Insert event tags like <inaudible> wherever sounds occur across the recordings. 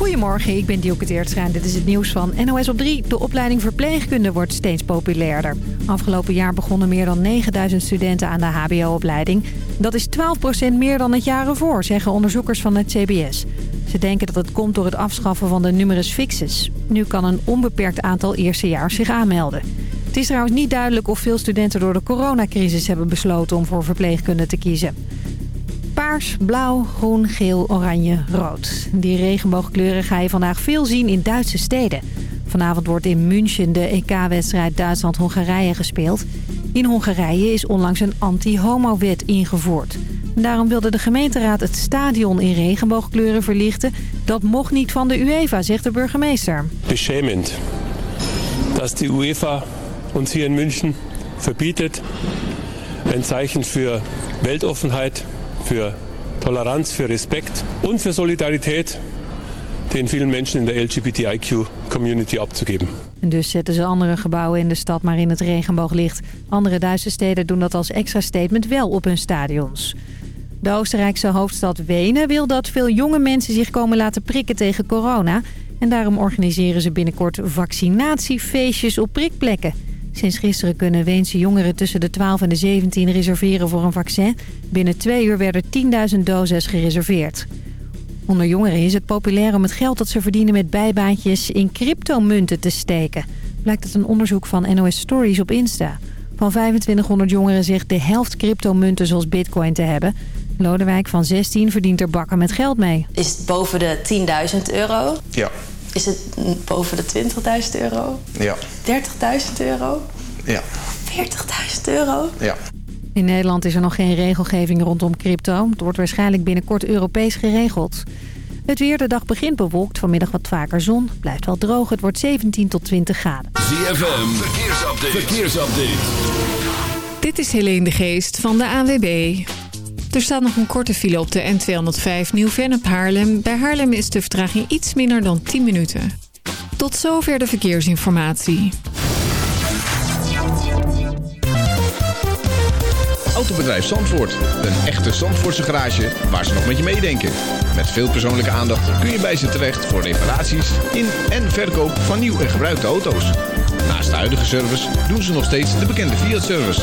Goedemorgen, ik ben Dielke Teertstra dit is het nieuws van NOS op 3. De opleiding verpleegkunde wordt steeds populairder. Afgelopen jaar begonnen meer dan 9000 studenten aan de hbo-opleiding. Dat is 12% meer dan het jaar ervoor, zeggen onderzoekers van het CBS. Ze denken dat het komt door het afschaffen van de numerus fixus. Nu kan een onbeperkt aantal eerstejaars zich aanmelden. Het is trouwens niet duidelijk of veel studenten door de coronacrisis hebben besloten om voor verpleegkunde te kiezen. Paars, blauw, groen, geel, oranje, rood. Die regenboogkleuren ga je vandaag veel zien in Duitse steden. Vanavond wordt in München de EK-wedstrijd Duitsland-Hongarije gespeeld. In Hongarije is onlangs een anti-homo-wet ingevoerd. Daarom wilde de gemeenteraad het stadion in regenboogkleuren verlichten. Dat mocht niet van de UEFA, zegt de burgemeester. Beschämend dat de UEFA ons hier in München verbietet. Een Zeichen voor weltoffenheid voor tolerantie, voor respect en voor solidariteit den vielen mensen in de LGBTIQ-community abzugeben. Dus zetten ze andere gebouwen in de stad maar in het regenbooglicht. Andere Duitse steden doen dat als extra statement wel op hun stadions. De Oostenrijkse hoofdstad Wenen wil dat veel jonge mensen zich komen laten prikken tegen corona. En daarom organiseren ze binnenkort vaccinatiefeestjes op prikplekken. Sinds gisteren kunnen Weense jongeren tussen de 12 en de 17 reserveren voor een vaccin. Binnen twee uur werden 10.000 doses gereserveerd. Onder jongeren is het populair om het geld dat ze verdienen met bijbaantjes in cryptomunten te steken. Blijkt uit een onderzoek van NOS Stories op Insta. Van 2500 jongeren zegt de helft cryptomunten zoals bitcoin te hebben. Lodewijk van 16 verdient er bakken met geld mee. Is het boven de 10.000 euro? Ja. Is het boven de 20.000 euro? Ja. 30.000 euro? Ja. 40.000 euro? Ja. In Nederland is er nog geen regelgeving rondom crypto. Het wordt waarschijnlijk binnenkort Europees geregeld. Het weer, de dag begint bewolkt, vanmiddag wat vaker zon. Blijft wel droog, het wordt 17 tot 20 graden. ZFM, verkeersupdate. verkeersupdate. Dit is Helene de Geest van de ANWB. Er staat nog een korte file op de N205 Nieuw-Vennep Haarlem. Bij Haarlem is de vertraging iets minder dan 10 minuten. Tot zover de verkeersinformatie. Autobedrijf Zandvoort. Een echte Zandvoortse garage waar ze nog met je meedenken. Met veel persoonlijke aandacht kun je bij ze terecht voor reparaties in en verkoop van nieuw en gebruikte auto's. Naast de huidige service doen ze nog steeds de bekende Fiat-service.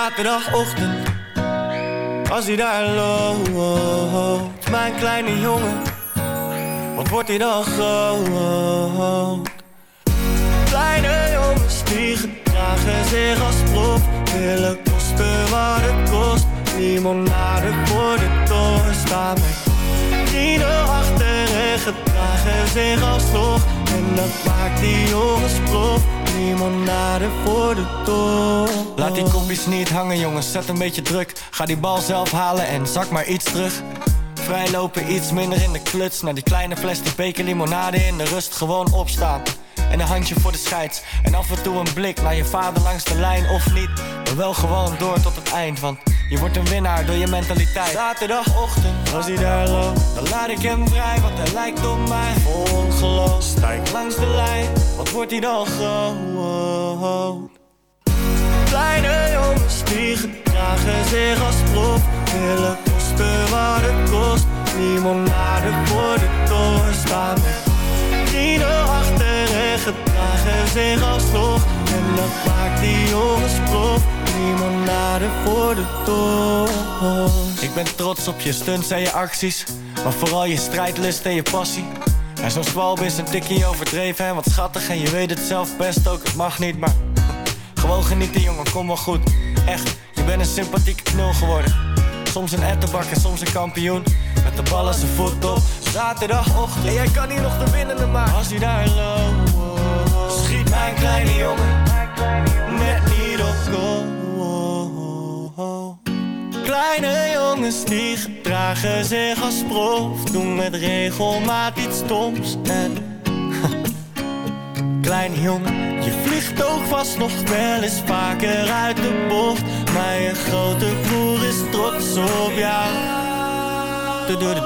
Zaterdagochtend, als hij daar loopt, mijn kleine jongen, wat wordt hij dan groot? Kleine jongens die gedragen zich als prof, willen kosten wat het kost. Limonade voor de toren staan met achter en gedragen zich alsnog. En dat maakt die jongens prof limonade voor de toren. Laat die kopjes niet hangen jongens, zet een beetje druk. Ga die bal zelf halen en zak maar iets terug. Vrijlopen iets minder in de kluts. Naar die kleine plastic beker limonade in de rust. Gewoon opstaan en een handje voor de scheids. En af en toe een blik naar je vader langs de lijn Of niet, maar wel gewoon door tot het eind Want je wordt een winnaar door je mentaliteit. Zaterdagochtend, als hij daar loopt Dan laat ik hem vrij, want hij lijkt op mij. Vol geloof, Stijk langs de lijn, wordt hij dan groot Kleine jongens die gedragen zich als prof. Willen kosten wat het kost. Limonade voor de toren staan. Met vrienden achter en gedragen zich alsnog En dat maakt die jongens prof. Limonade voor de toren Ik ben trots op je stunts en je acties. Maar vooral je strijdlust en je passie En zo'n zwalb is een tikkie overdreven en wat schattig. En je weet het zelf best ook, het mag niet, maar Gewoon genieten jongen, kom wel goed. Echt, je bent een sympathieke knul geworden. Soms een ettenbak en soms een kampioen. Met de bal als zijn voet op. Zaterdagochtend. En jij kan hier nog de winnende maken. Als hij daar loopt Schiet mijn kleine jongen Net niet op goal. Kleine jongens die gedragen zich als prof Doen met regelmaat iets stoms En <laughs> Kleine jongen, je vliegt ook vast nog wel eens vaker uit de bocht. Maar je grote broer is trots op jou. -du -du -du.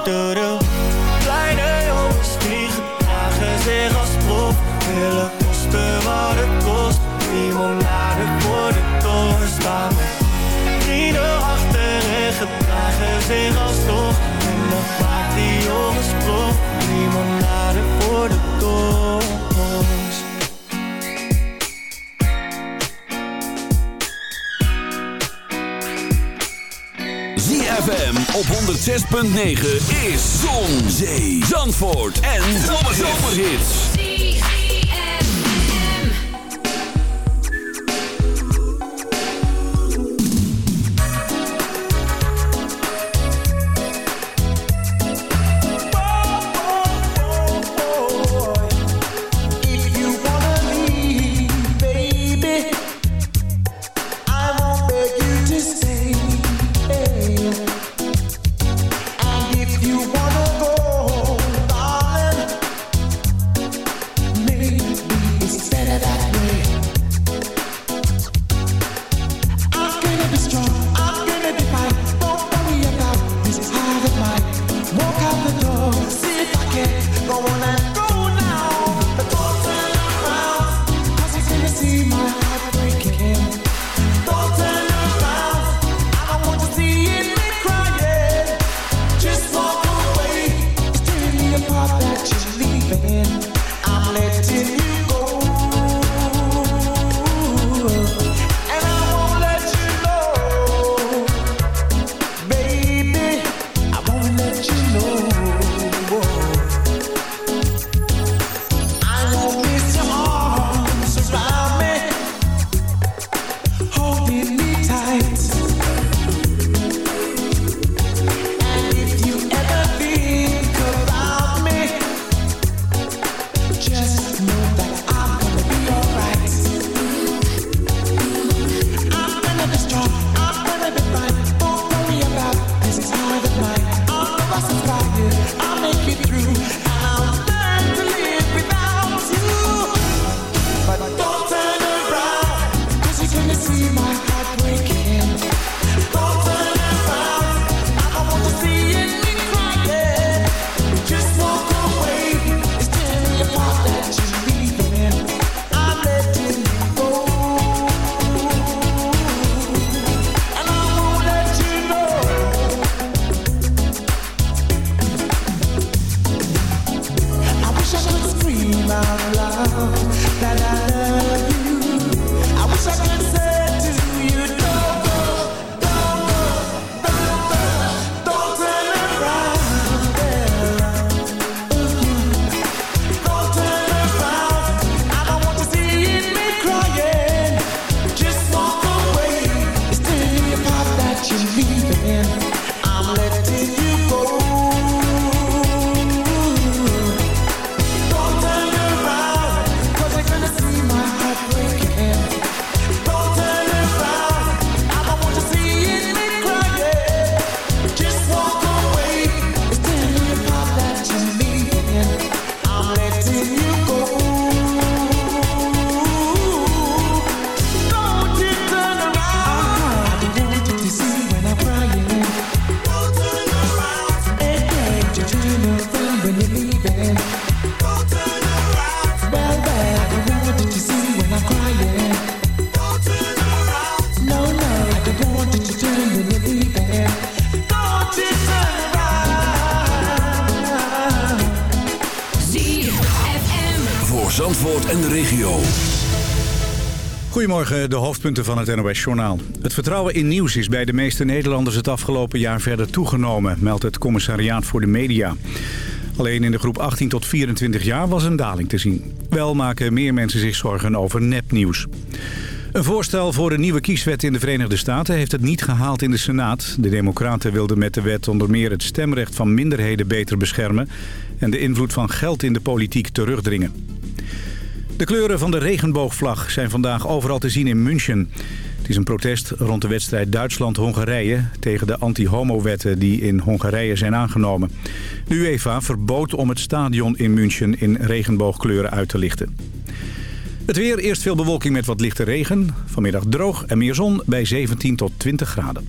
Kleine jongens die gedragen zich als prof Willen kosten wat het kost. Limonade voor de toren staan gedragen zich alsnog. En dat maakt die jongens prof Limonade voor de toren ZFM op 106.9 is Zon, Zee, Zandvoort en Zomerhits. Goedemorgen, de hoofdpunten van het NOS-journaal. Het vertrouwen in nieuws is bij de meeste Nederlanders het afgelopen jaar verder toegenomen, meldt het Commissariaat voor de Media. Alleen in de groep 18 tot 24 jaar was een daling te zien. Wel maken meer mensen zich zorgen over nepnieuws. Een voorstel voor een nieuwe kieswet in de Verenigde Staten heeft het niet gehaald in de Senaat. De democraten wilden met de wet onder meer het stemrecht van minderheden beter beschermen... en de invloed van geld in de politiek terugdringen. De kleuren van de regenboogvlag zijn vandaag overal te zien in München. Het is een protest rond de wedstrijd Duitsland-Hongarije... tegen de anti-homo-wetten die in Hongarije zijn aangenomen. De UEFA verbood om het stadion in München in regenboogkleuren uit te lichten. Het weer, eerst veel bewolking met wat lichte regen. Vanmiddag droog en meer zon bij 17 tot 20 graden.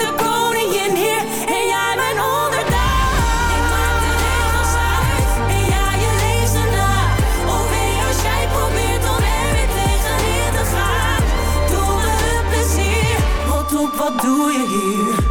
wat doe je hier?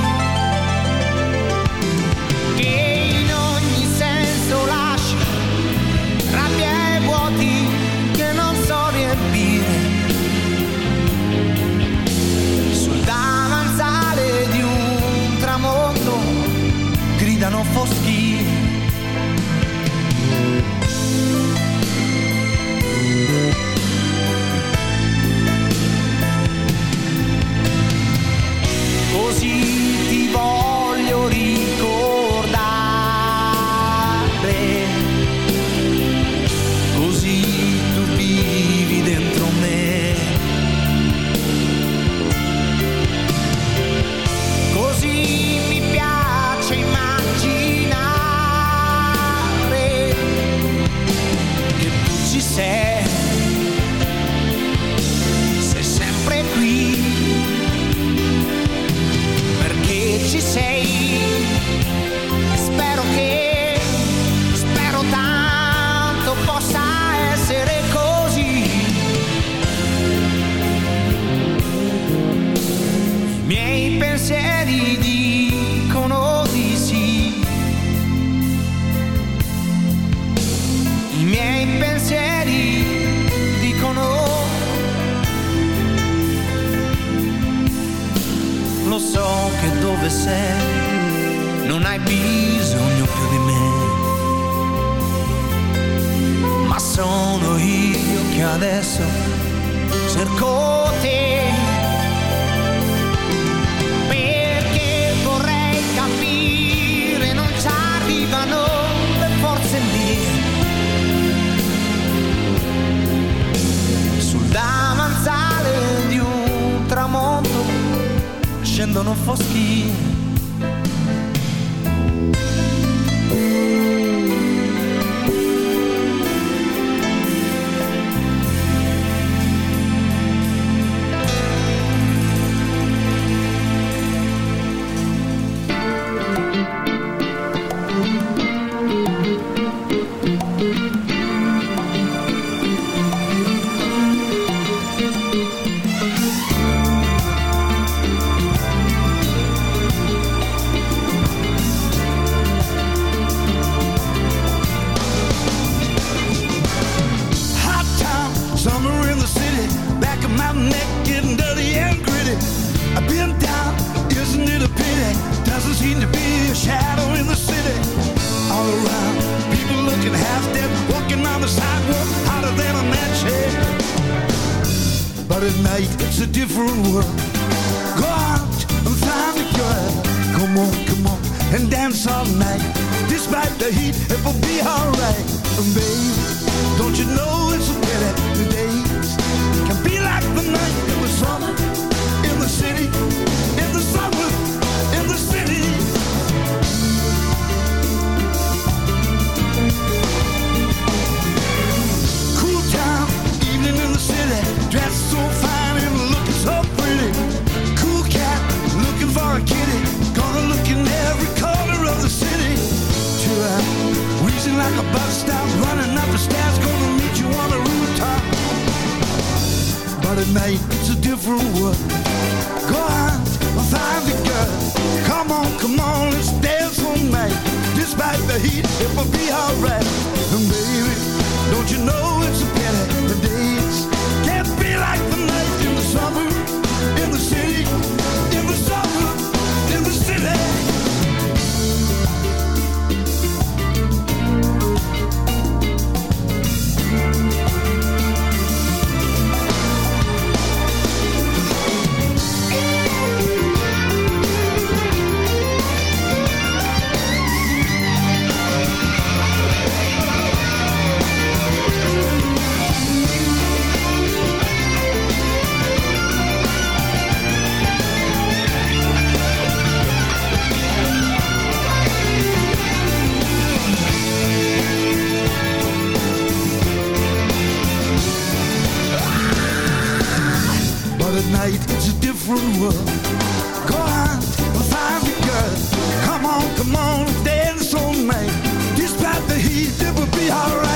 right, babe. Don't you know it's a pity the days can be like the night. like a bus stop Running up the stairs Gonna meet you on the rooftop. But at night it's a different world. Go on, I'll find the girl. Come on, come on, let's dance all night. Despite the heat, it will be alright. And baby, don't you know it's a pity? brewer. Go on and find the girl. Come on, come on, dance on me. Despite the heat, it will be alright.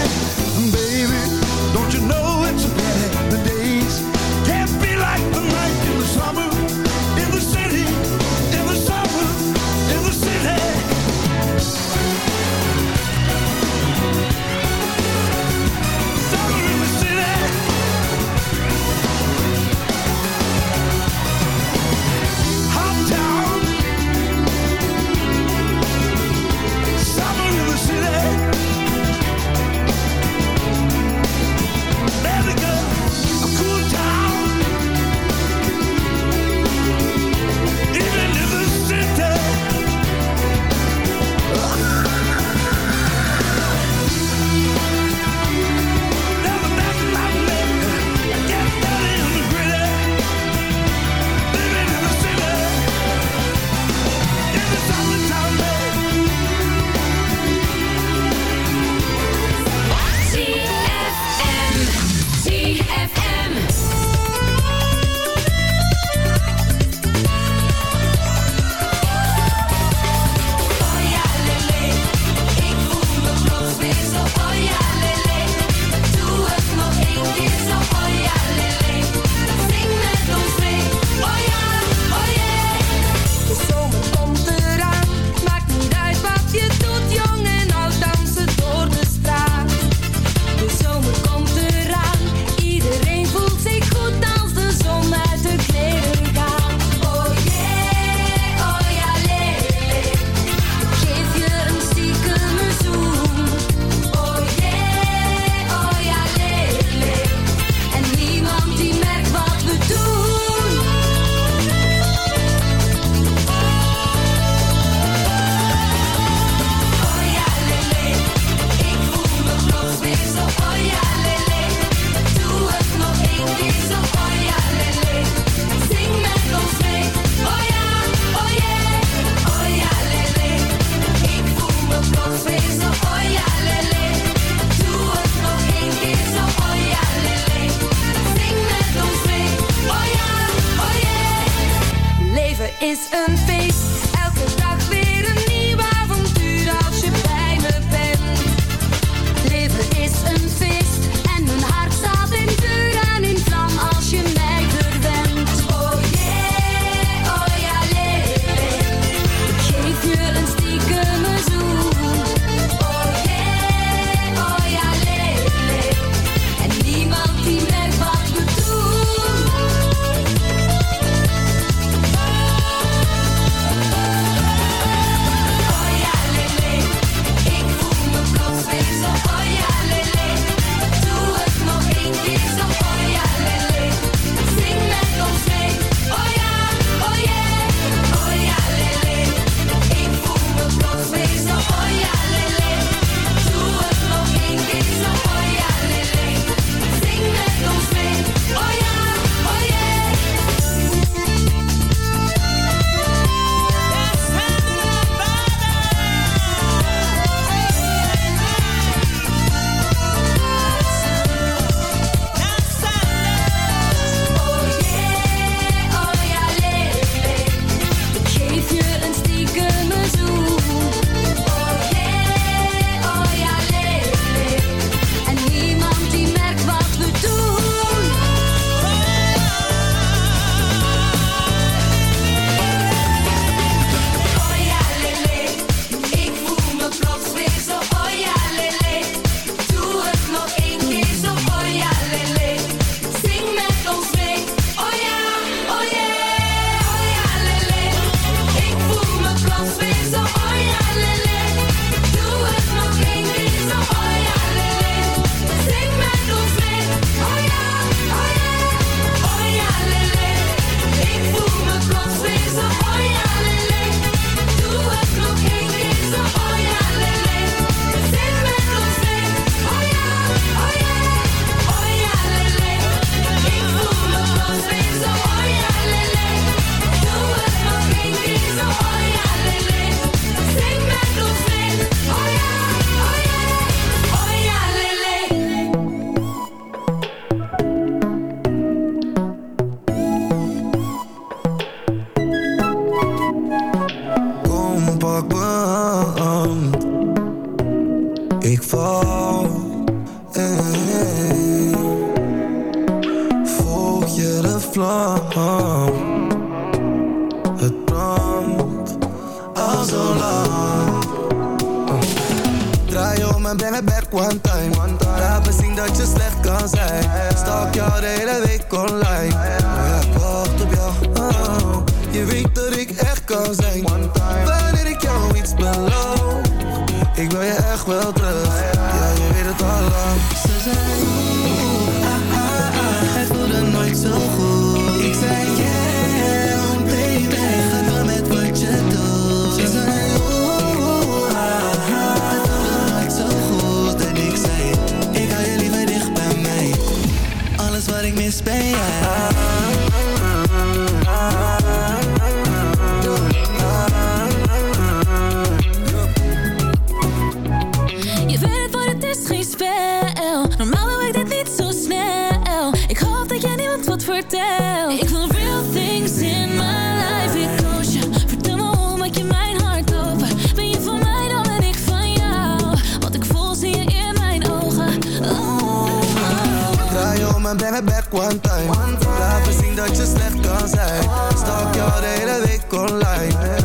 space me back one time. Laat me zien dat je slecht kan zijn. Stalk al de hele week online.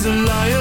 is a liar.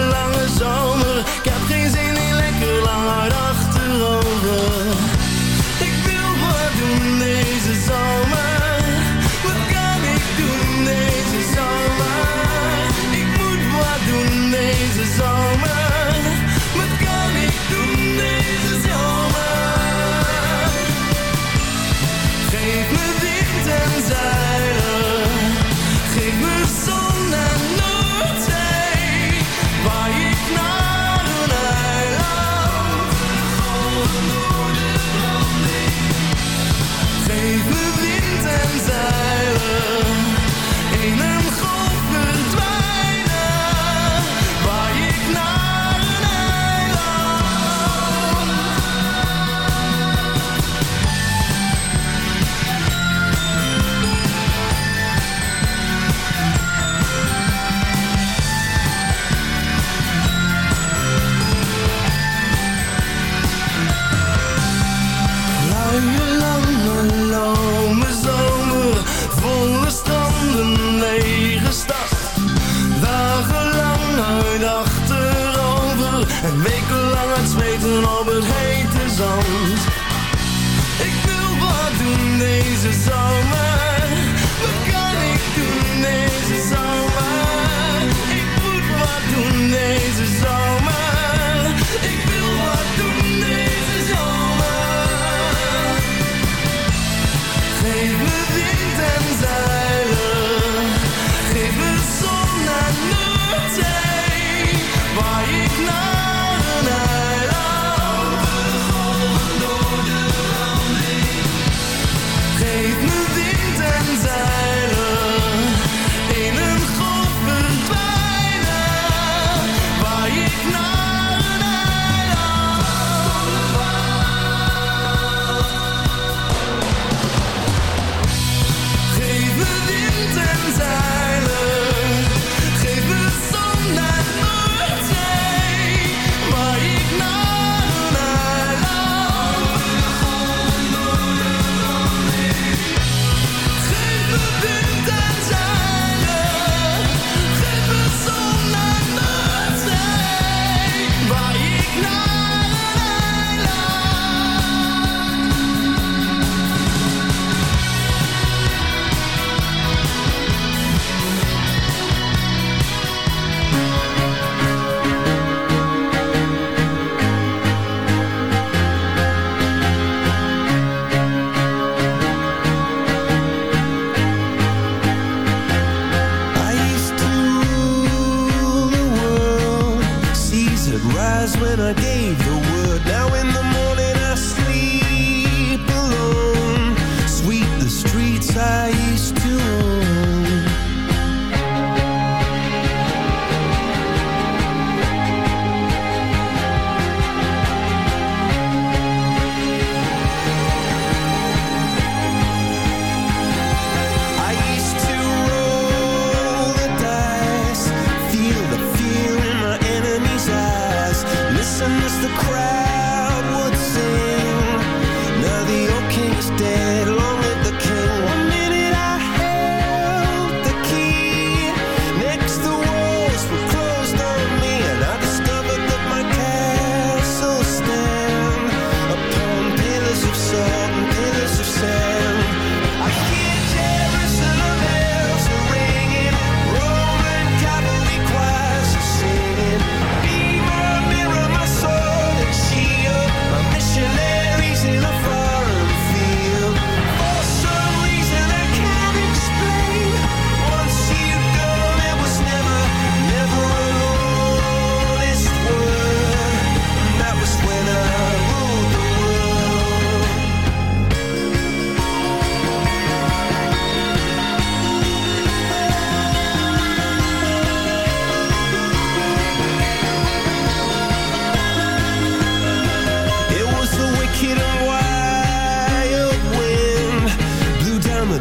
Jesus, oh